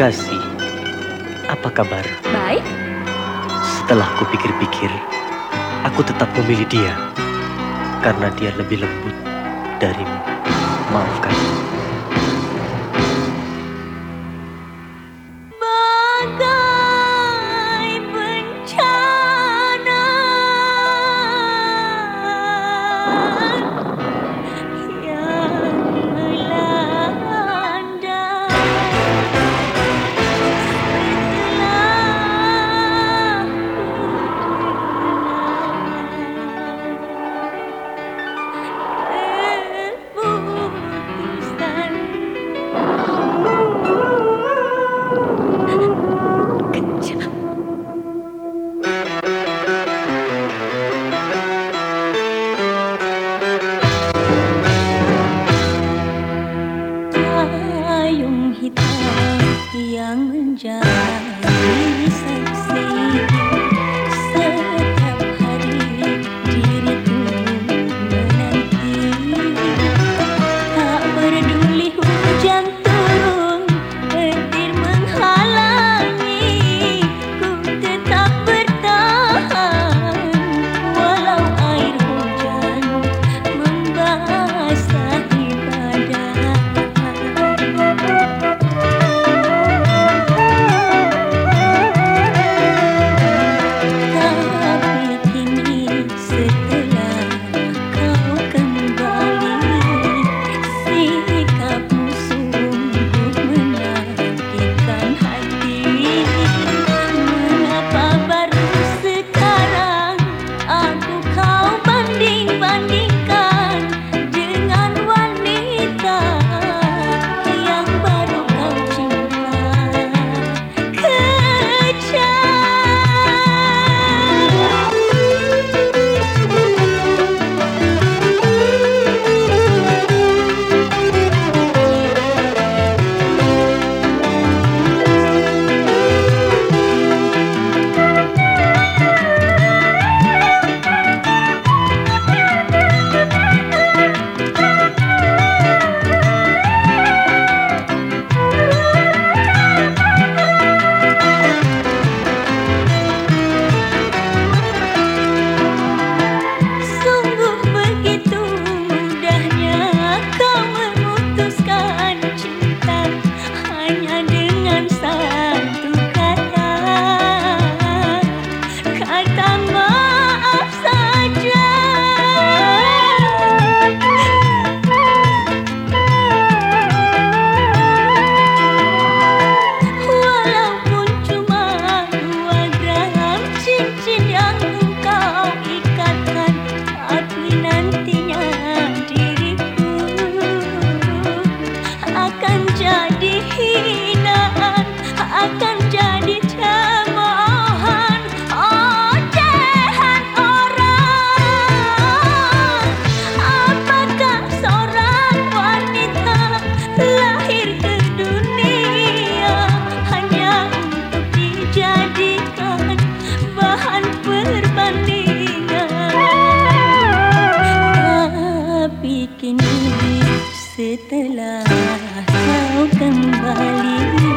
Kasih, apa kabar? Baik. Setelah kupikir-pikir, aku tetap memilih dia karena dia lebih lembut darimu. Maafkan. Setelah kau kembali